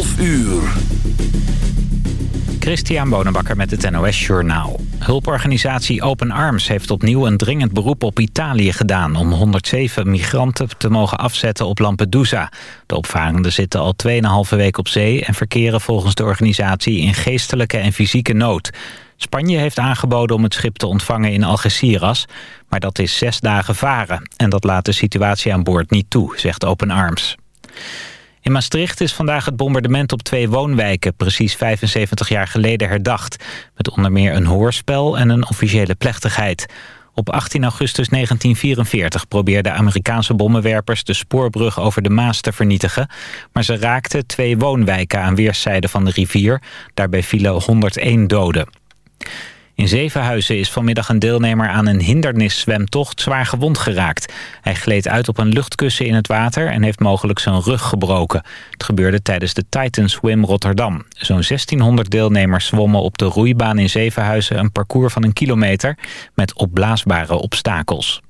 12 uur. Christian Bonenbakker met het NOS Journaal. Hulporganisatie Open Arms heeft opnieuw een dringend beroep op Italië gedaan... om 107 migranten te mogen afzetten op Lampedusa. De opvarenden zitten al 2,5 week op zee... en verkeren volgens de organisatie in geestelijke en fysieke nood. Spanje heeft aangeboden om het schip te ontvangen in Algeciras... maar dat is zes dagen varen. En dat laat de situatie aan boord niet toe, zegt Open Arms. In Maastricht is vandaag het bombardement op twee woonwijken... precies 75 jaar geleden herdacht. Met onder meer een hoorspel en een officiële plechtigheid. Op 18 augustus 1944 probeerden Amerikaanse bommenwerpers... de spoorbrug over de Maas te vernietigen. Maar ze raakten twee woonwijken aan weerszijden van de rivier. Daarbij vielen 101 doden. In Zevenhuizen is vanmiddag een deelnemer aan een hindernisswemtocht zwaar gewond geraakt. Hij gleed uit op een luchtkussen in het water en heeft mogelijk zijn rug gebroken. Het gebeurde tijdens de Titan Swim Rotterdam. Zo'n 1600 deelnemers zwommen op de roeibaan in Zevenhuizen een parcours van een kilometer met opblaasbare obstakels.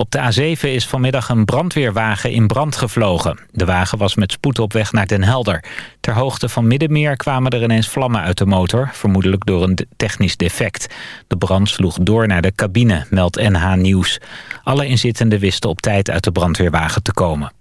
Op de A7 is vanmiddag een brandweerwagen in brand gevlogen. De wagen was met spoed op weg naar Den Helder. Ter hoogte van Middenmeer kwamen er ineens vlammen uit de motor... vermoedelijk door een technisch defect. De brand sloeg door naar de cabine, meldt NH Nieuws. Alle inzittenden wisten op tijd uit de brandweerwagen te komen.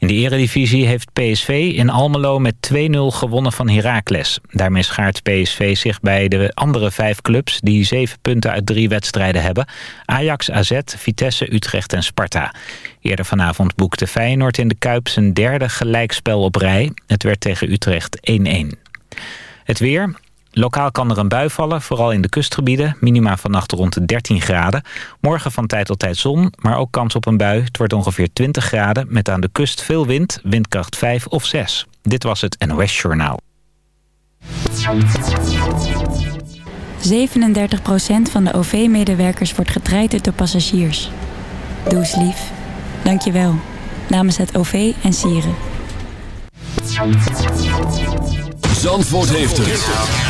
In de eredivisie heeft PSV in Almelo met 2-0 gewonnen van Heracles. Daarmee schaart PSV zich bij de andere vijf clubs... die zeven punten uit drie wedstrijden hebben. Ajax, AZ, Vitesse, Utrecht en Sparta. Eerder vanavond boekte Feyenoord in de Kuip zijn derde gelijkspel op rij. Het werd tegen Utrecht 1-1. Het weer. Lokaal kan er een bui vallen, vooral in de kustgebieden. Minima vannacht rond de 13 graden. Morgen van tijd tot tijd zon, maar ook kans op een bui. Het wordt ongeveer 20 graden met aan de kust veel wind, windkracht 5 of 6. Dit was het NOS Journaal. 37% van de OV-medewerkers wordt getraind door passagiers. Doe eens lief. Dank je wel. Namens het OV en Sieren. Zandvoort heeft het.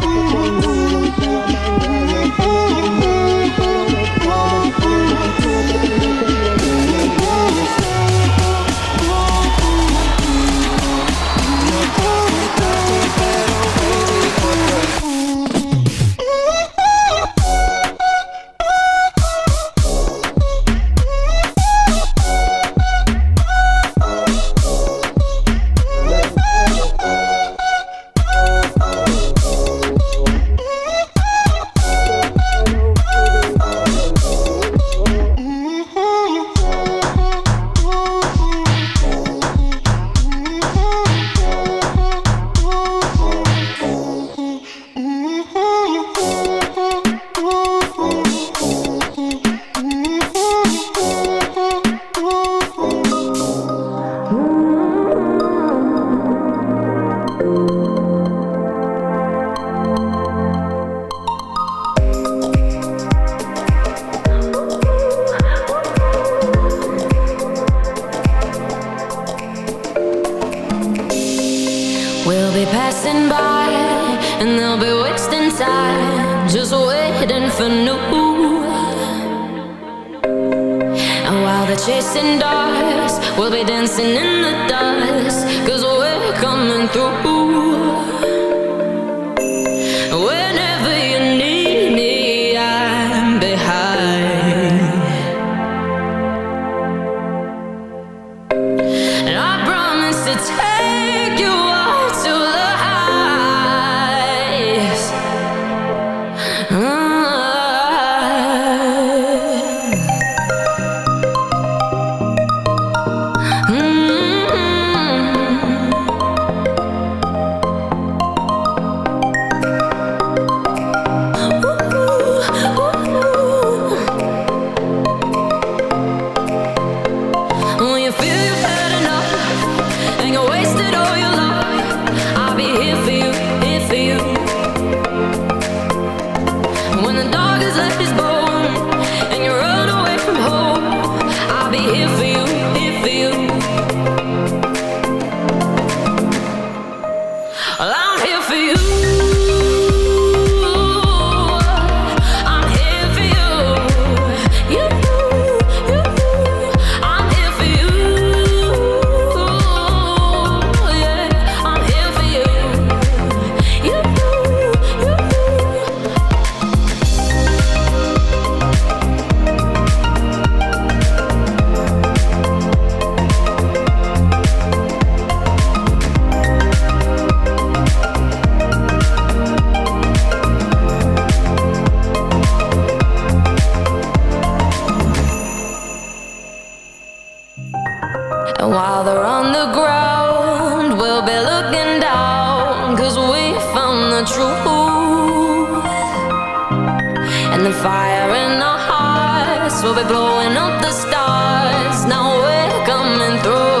African And while they're chasing dogs, we'll be dancing in the dust. we'll be blowing up the stars. Now we're coming through.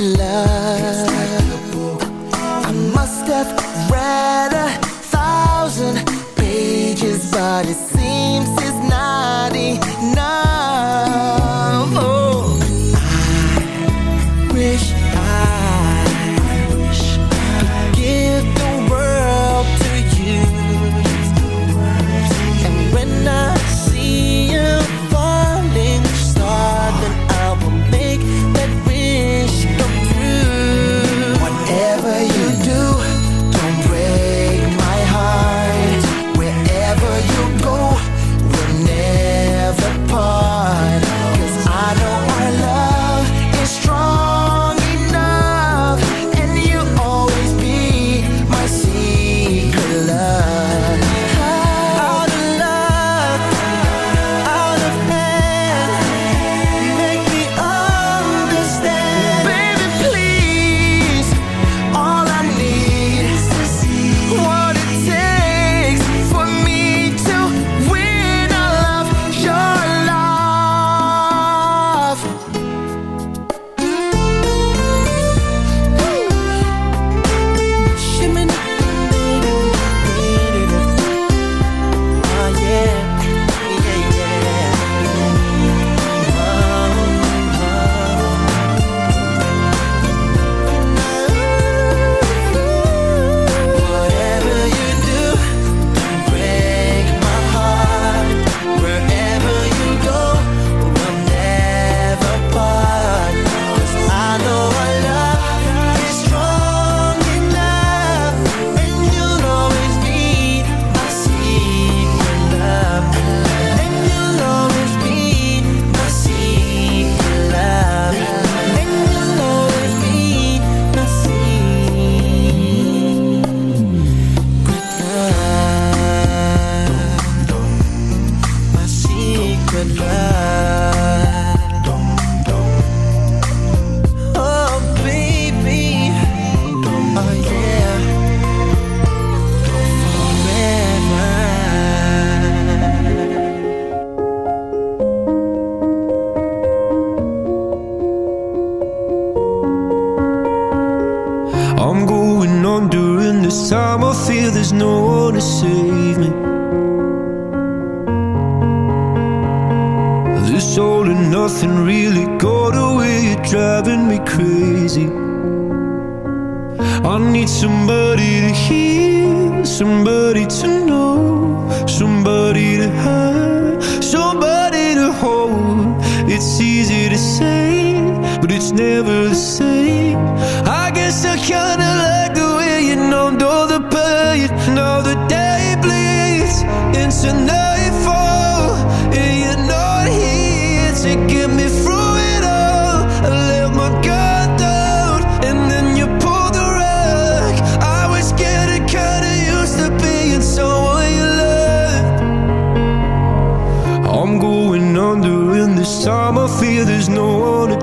Love.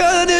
köle